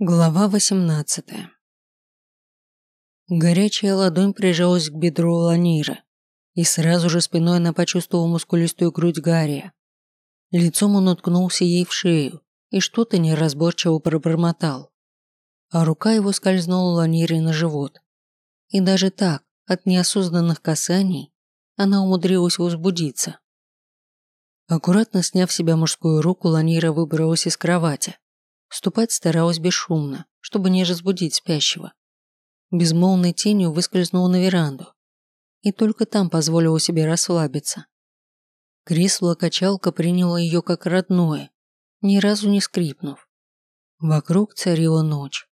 Глава 18 Горячая ладонь прижалась к бедру Ланира, и сразу же спиной она почувствовала мускулистую грудь Гария. Лицом он уткнулся ей в шею и что-то неразборчиво пробормотал. А рука его скользнула Ланире на живот. И даже так, от неосознанных касаний, она умудрилась возбудиться. Аккуратно сняв с себя мужскую руку, Ланира выбралась из кровати Ступать старалась бесшумно, чтобы не разбудить спящего. Безмолвной тенью выскользнула на веранду. И только там позволила себе расслабиться. Кресло-качалка приняло ее как родное, ни разу не скрипнув. Вокруг царила ночь.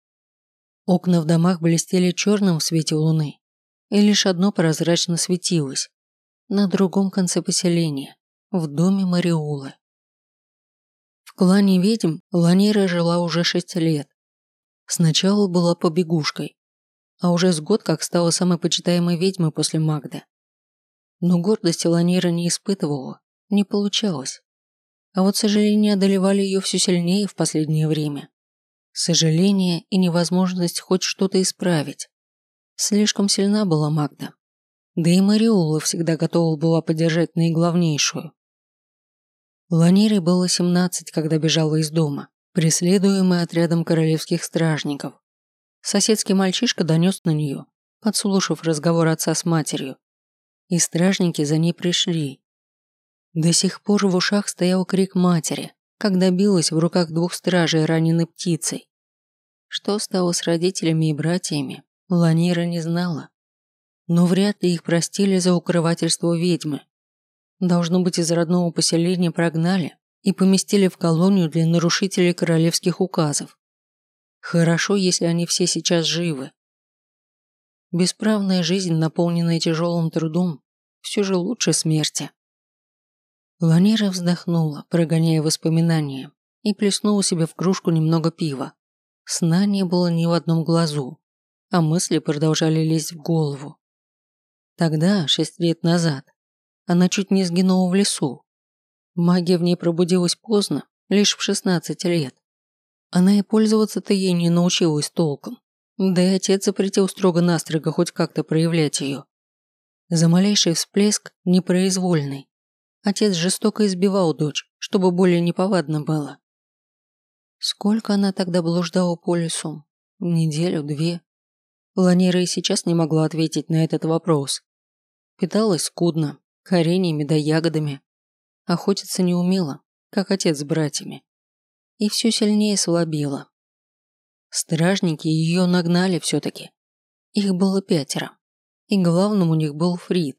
Окна в домах блестели черным в свете луны, и лишь одно прозрачно светилось. На другом конце поселения, в доме Мариулы. Клане ведьм Ланира жила уже шесть лет. Сначала была побегушкой, а уже с год как стала самой почитаемой ведьмой после Магды. Но гордости Ланира не испытывала, не получалось. А вот сожаления одолевали ее все сильнее в последнее время. Сожаление и невозможность хоть что-то исправить. Слишком сильна была Магда. Да и Мариола всегда готова была поддержать наиглавнейшую. Ланире было 17, когда бежала из дома, преследуемая отрядом королевских стражников. Соседский мальчишка донес на нее, подслушав разговор отца с матерью. И стражники за ней пришли. До сих пор в ушах стоял крик матери, когда билась в руках двух стражей раненой птицей. Что стало с родителями и братьями, Ланира не знала. Но вряд ли их простили за укрывательство ведьмы. Должно быть, из родного поселения прогнали и поместили в колонию для нарушителей королевских указов. Хорошо, если они все сейчас живы. Бесправная жизнь, наполненная тяжелым трудом, все же лучше смерти. Ланера вздохнула, прогоняя воспоминания, и плеснула себе в кружку немного пива. Сна не было ни в одном глазу, а мысли продолжали лезть в голову. Тогда, шесть лет назад, она чуть не сгинула в лесу. Магия в ней пробудилась поздно, лишь в 16 лет. Она и пользоваться-то ей не научилась толком. Да и отец запретил строго-настрого хоть как-то проявлять ее. За малейший всплеск непроизвольный. Отец жестоко избивал дочь, чтобы более неповадно было. Сколько она тогда блуждала по лесу? Неделю, две? Ланера и сейчас не могла ответить на этот вопрос. Питалась скудно, кореньями да ягодами. Охотиться не умела, как отец с братьями. И все сильнее слабела. Стражники ее нагнали все-таки. Их было пятеро. И главным у них был Фрид.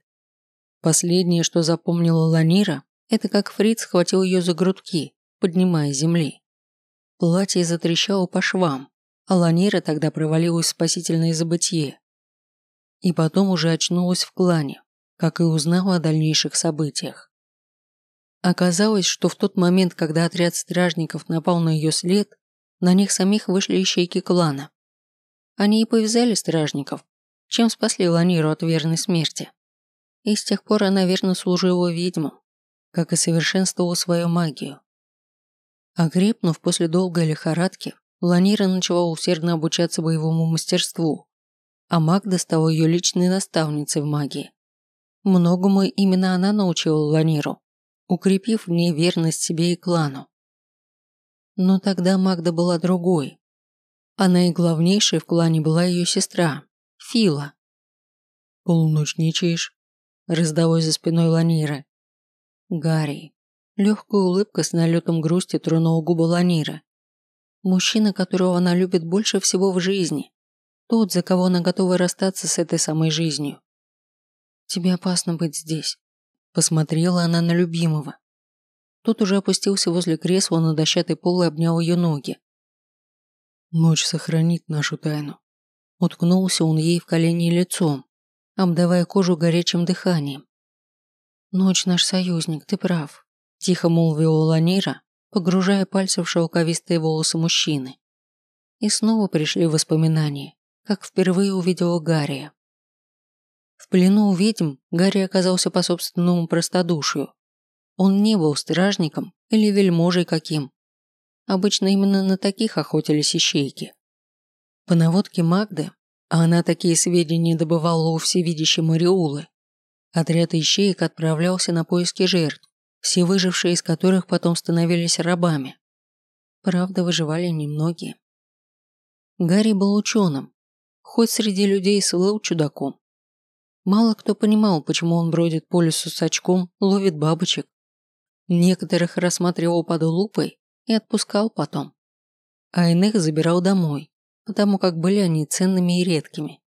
Последнее, что запомнила Ланира, это как Фрид схватил ее за грудки, поднимая земли. Платье затрещало по швам, а Ланира тогда провалилась в спасительное забытье. И потом уже очнулась в клане, как и узнала о дальнейших событиях. Оказалось, что в тот момент, когда отряд стражников напал на ее след, на них самих вышли ищейки клана. Они и повязали стражников, чем спасли Ланиру от верной смерти. И с тех пор она верно служила ведьмам, как и совершенствовала свою магию. Окрепнув после долгой лихорадки, Ланира начала усердно обучаться боевому мастерству, а Магда стала ее личной наставницей в магии. Многому именно она научила Ланиру, укрепив в ней верность себе и клану. Но тогда Магда была другой. Она и главнейшей в клане была ее сестра, Фила. «Полуночничаешь?» – раздалось за спиной Ланиры. Гарри. Легкая улыбка с налетом грусти тронула губы Ланиры. Мужчина, которого она любит больше всего в жизни. Тот, за кого она готова расстаться с этой самой жизнью. Тебе опасно быть здесь. Посмотрела она на любимого. Тот уже опустился возле кресла на дощатый пол и обнял ее ноги. Ночь сохранит нашу тайну. Уткнулся он ей в колени лицом, обдавая кожу горячим дыханием. Ночь наш союзник, ты прав. Тихо молвила Ланира, погружая пальцы в шелковистые волосы мужчины. И снова пришли воспоминания, как впервые увидела Гария. В плену у ведьм Гарри оказался по собственному простодушию. Он не был стражником или вельможей каким. Обычно именно на таких охотились ищейки. По наводке Магды, а она такие сведения добывала у всевидящей Мариулы, отряд ищеек отправлялся на поиски жертв, все выжившие из которых потом становились рабами. Правда, выживали немногие. Гарри был ученым, хоть среди людей слыл чудаком. Мало кто понимал, почему он бродит по лесу с очком, ловит бабочек. Некоторых рассматривал под лупой и отпускал потом. А иных забирал домой, потому как были они ценными и редкими.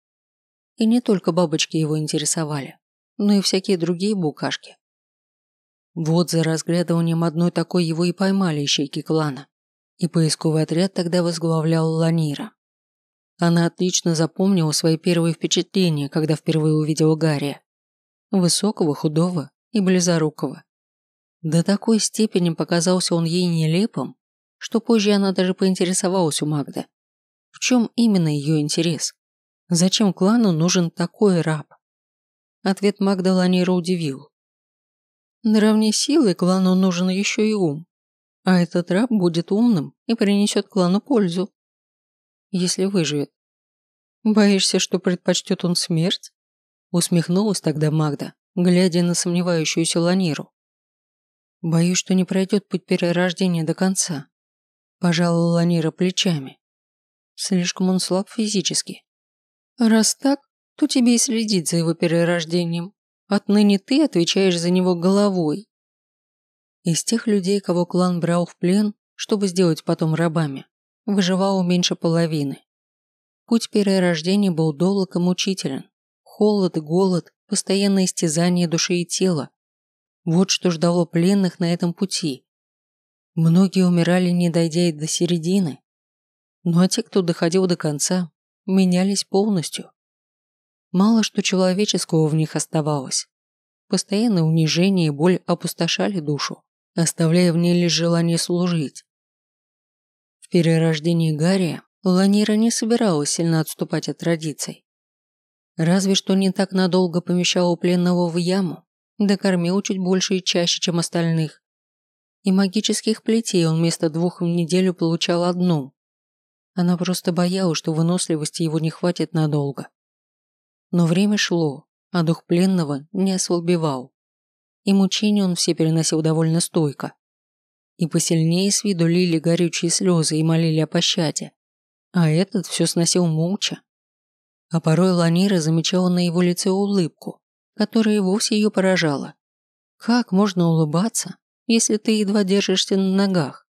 И не только бабочки его интересовали, но и всякие другие букашки. Вот за разглядыванием одной такой его и поймали ищейки клана, и поисковый отряд тогда возглавлял Ланира. Она отлично запомнила свои первые впечатления, когда впервые увидела Гарри. Высокого, худого и близорукого. До такой степени показался он ей нелепым, что позже она даже поинтересовалась у Магды. В чем именно ее интерес? Зачем клану нужен такой раб? Ответ Магда Ланира удивил. Наравне силы клану нужен еще и ум. А этот раб будет умным и принесет клану пользу если выживет. Боишься, что предпочтет он смерть? Усмехнулась тогда Магда, глядя на сомневающуюся Ланиру. Боюсь, что не пройдет путь перерождения до конца. Пожала Ланира плечами. Слишком он слаб физически. Раз так, то тебе и следить за его перерождением. Отныне ты отвечаешь за него головой. Из тех людей, кого клан брал в плен, чтобы сделать потом рабами, выживало меньше половины. Путь перерождения был долг и мучителен. Холод голод, постоянное истязание души и тела. Вот что ждало пленных на этом пути. Многие умирали, не дойдя и до середины. Ну а те, кто доходил до конца, менялись полностью. Мало что человеческого в них оставалось. Постоянное унижение и боль опустошали душу, оставляя в ней лишь желание служить. Перерождении Гарри Ланира не собиралась сильно отступать от традиций. Разве что не так надолго помещала пленного в яму, да кормил чуть больше и чаще, чем остальных. И магических плетей он вместо двух в неделю получал одну. Она просто боялась, что выносливости его не хватит надолго. Но время шло, а дух пленного не ослабевал. И мучения он все переносил довольно стойко и посильнее с виду лили горючие слезы и молили о пощаде. А этот все сносил молча. А порой Ланира замечала на его лице улыбку, которая вовсе ее поражала. Как можно улыбаться, если ты едва держишься на ногах?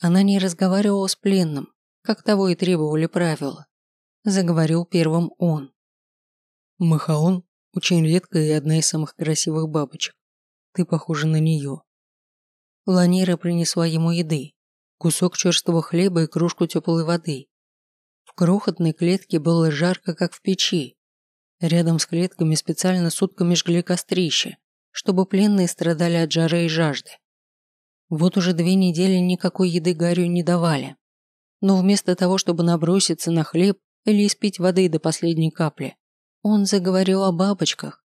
Она не разговаривала с пленным, как того и требовали правила. Заговорил первым он. Махаон очень редкая и одна из самых красивых бабочек. Ты похожа на нее. Ланира принесла ему еды, кусок черствого хлеба и кружку теплой воды. В крохотной клетке было жарко, как в печи. Рядом с клетками специально сутками жгли кострища, чтобы пленные страдали от жары и жажды. Вот уже две недели никакой еды Гарю не давали. Но вместо того, чтобы наброситься на хлеб или испить воды до последней капли, он заговорил о бабочках.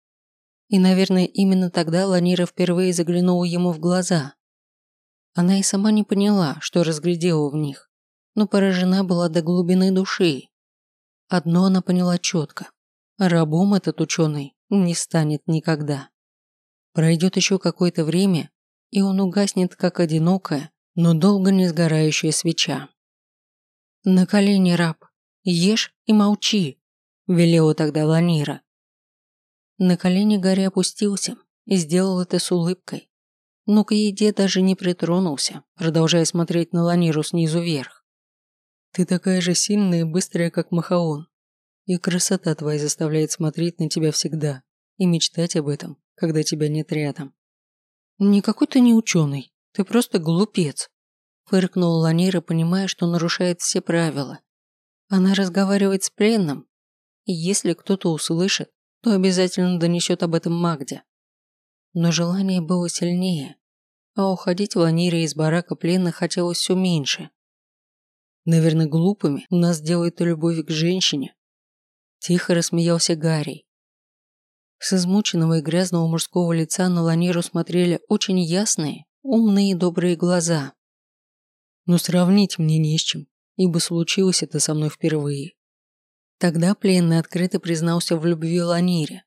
И, наверное, именно тогда Ланира впервые заглянула ему в глаза. Она и сама не поняла, что разглядела в них, но поражена была до глубины души. Одно она поняла четко. Рабом этот ученый не станет никогда. Пройдет еще какое-то время, и он угаснет, как одинокая, но долго не сгорающая свеча. «На колени, раб, ешь и молчи», – велела тогда Ланира. На колени Гарри опустился и сделал это с улыбкой но к еде даже не притронулся, продолжая смотреть на Ланиру снизу вверх. «Ты такая же сильная и быстрая, как Махаон, и красота твоя заставляет смотреть на тебя всегда и мечтать об этом, когда тебя нет рядом». «Никакой ты не ученый, ты просто глупец», фыркнула Ланира, понимая, что нарушает все правила. Она разговаривает с пленным, и если кто-то услышит, то обязательно донесет об этом Магде. Но желание было сильнее, а уходить в Ланире из барака пленных хотелось все меньше. Наверное, глупыми нас делает любовь к женщине. Тихо рассмеялся Гарри. С измученного и грязного мужского лица на Ланиру смотрели очень ясные, умные и добрые глаза. Но сравнить мне не с чем, ибо случилось это со мной впервые. Тогда пленный открыто признался в любви Ланире.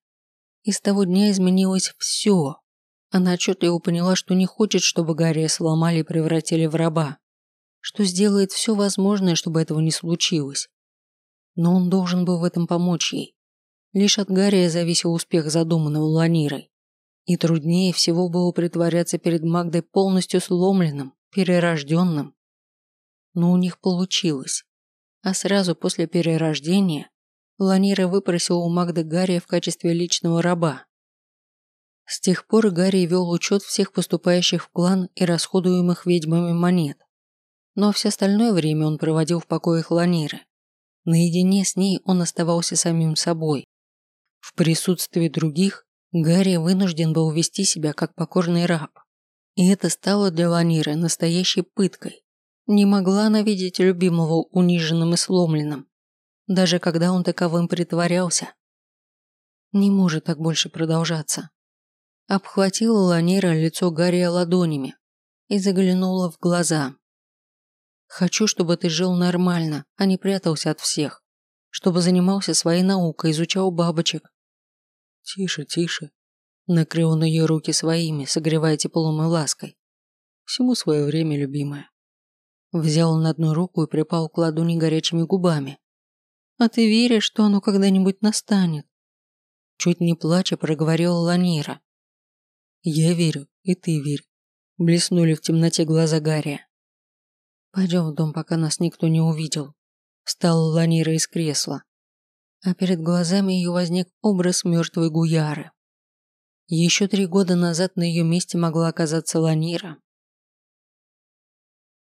И с того дня изменилось все. Она отчетливо поняла, что не хочет, чтобы Гарри сломали и превратили в раба. Что сделает все возможное, чтобы этого не случилось. Но он должен был в этом помочь ей. Лишь от Гарри зависел успех задуманного Ланирой. И труднее всего было притворяться перед Магдой полностью сломленным, перерожденным. Но у них получилось. А сразу после перерождения Ланира выпросила у Магды Гарри в качестве личного раба. С тех пор Гарри вел учет всех поступающих в клан и расходуемых ведьмами монет. Но все остальное время он проводил в покоях Ланиры. Наедине с ней он оставался самим собой. В присутствии других Гарри вынужден был вести себя как покорный раб. И это стало для Ланиры настоящей пыткой. Не могла она видеть любимого униженным и сломленным, даже когда он таковым притворялся. Не может так больше продолжаться. Обхватила Ланира лицо Гарри ладонями и заглянула в глаза. Хочу, чтобы ты жил нормально, а не прятался от всех. Чтобы занимался своей наукой, изучал бабочек. Тише, тише. Накрыл на ее руки своими, согревая теплом и лаской. Всему свое время, любимая. Взял на одну руку и припал к ладони горячими губами. «А ты веришь, что оно когда-нибудь настанет?» Чуть не плача проговорила Ланира. «Я верю, и ты верь», – блеснули в темноте глаза Гарри. «Пойдем в дом, пока нас никто не увидел», – встала Ланира из кресла. А перед глазами ее возник образ мертвой Гуяры. Еще три года назад на ее месте могла оказаться Ланира,